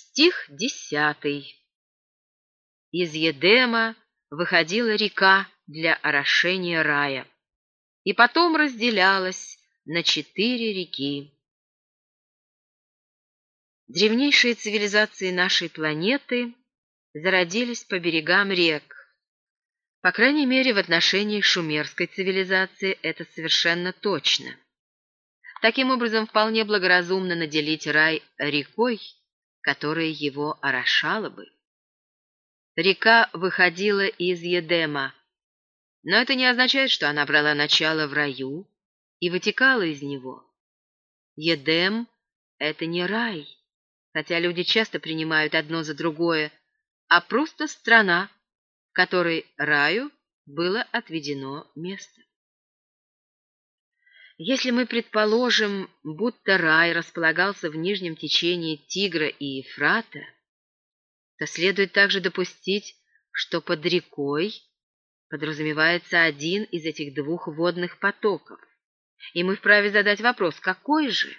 Стих десятый. Из Едема выходила река для орошения рая, и потом разделялась на четыре реки. Древнейшие цивилизации нашей планеты зародились по берегам рек. По крайней мере, в отношении шумерской цивилизации это совершенно точно. Таким образом, вполне благоразумно наделить рай рекой, которая его орошала бы. Река выходила из Едема, но это не означает, что она брала начало в раю и вытекала из него. Едем — это не рай, хотя люди часто принимают одно за другое, а просто страна, в которой раю было отведено место. Если мы предположим, будто рай располагался в нижнем течении Тигра и Ефрата, то следует также допустить, что под рекой подразумевается один из этих двух водных потоков. И мы вправе задать вопрос, какой же?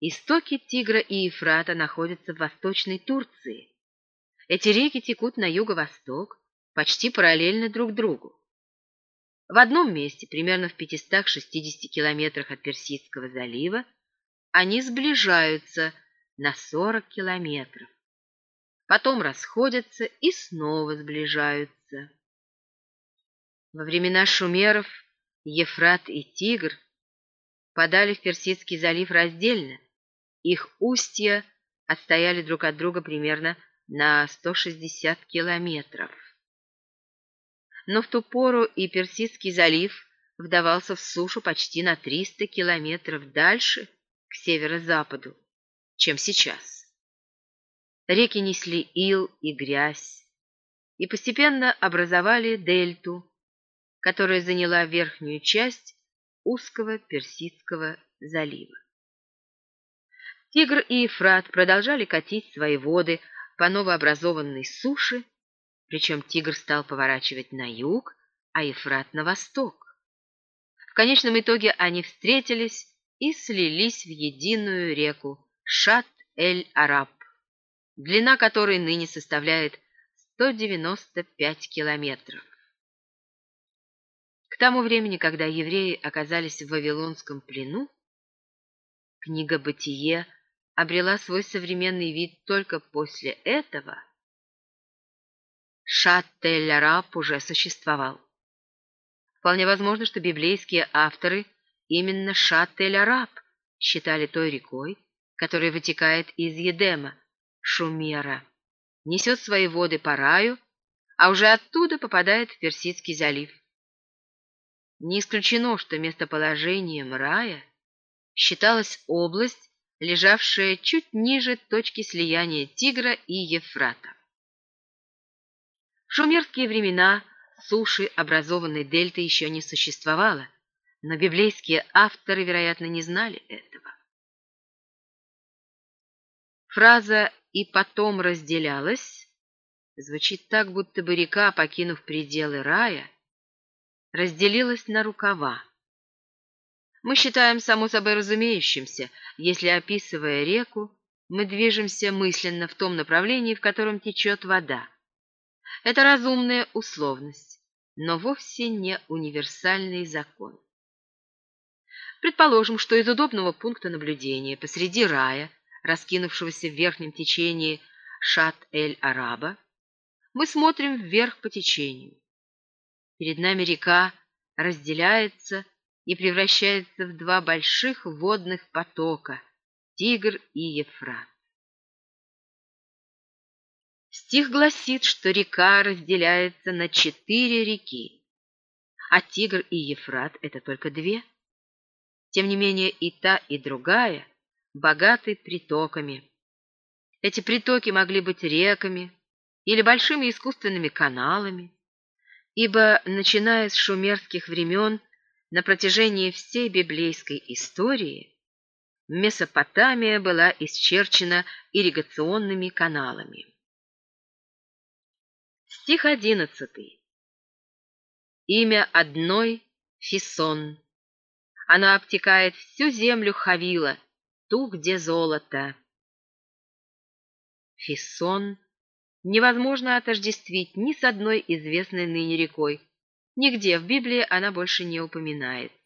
Истоки Тигра и Ефрата находятся в Восточной Турции. Эти реки текут на юго-восток, почти параллельно друг другу. В одном месте, примерно в 560 километрах от Персидского залива, они сближаются на 40 километров. Потом расходятся и снова сближаются. Во времена шумеров Ефрат и Тигр подали в Персидский залив раздельно. Их устья отстояли друг от друга примерно на 160 километров но в ту пору и Персидский залив вдавался в сушу почти на 300 километров дальше, к северо-западу, чем сейчас. Реки несли ил и грязь и постепенно образовали дельту, которая заняла верхнюю часть узкого Персидского залива. Тигр и Ефрат продолжали катить свои воды по новообразованной суше причем Тигр стал поворачивать на юг, а Ефрат на восток. В конечном итоге они встретились и слились в единую реку Шат-эль-Араб, длина которой ныне составляет 195 километров. К тому времени, когда евреи оказались в Вавилонском плену, книга «Бытие» обрела свой современный вид только после этого – Шат-эль-Араб уже существовал. Вполне возможно, что библейские авторы именно Шат-эль-Араб считали той рекой, которая вытекает из Едема, Шумера, несет свои воды по раю, а уже оттуда попадает в Персидский залив. Не исключено, что местоположением рая считалась область, лежавшая чуть ниже точки слияния Тигра и Ефрата. Шумерские времена суши, образованной дельтой, еще не существовало, но библейские авторы, вероятно, не знали этого. Фраза «и потом разделялась» звучит так, будто бы река, покинув пределы рая, разделилась на рукава. Мы считаем само собой разумеющимся, если, описывая реку, мы движемся мысленно в том направлении, в котором течет вода. Это разумная условность, но вовсе не универсальный закон. Предположим, что из удобного пункта наблюдения посреди рая, раскинувшегося в верхнем течении Шат-эль-Араба, мы смотрим вверх по течению. Перед нами река разделяется и превращается в два больших водных потока – Тигр и Ефрат. Стих гласит, что река разделяется на четыре реки, а Тигр и Ефрат — это только две. Тем не менее и та, и другая богаты притоками. Эти притоки могли быть реками или большими искусственными каналами, ибо, начиная с шумерских времен, на протяжении всей библейской истории Месопотамия была исчерчена ирригационными каналами. Стих одиннадцатый. Имя одной — Фисон. Она обтекает всю землю Хавила, ту, где золото. Фисон невозможно отождествить ни с одной известной ныне рекой. Нигде в Библии она больше не упоминается.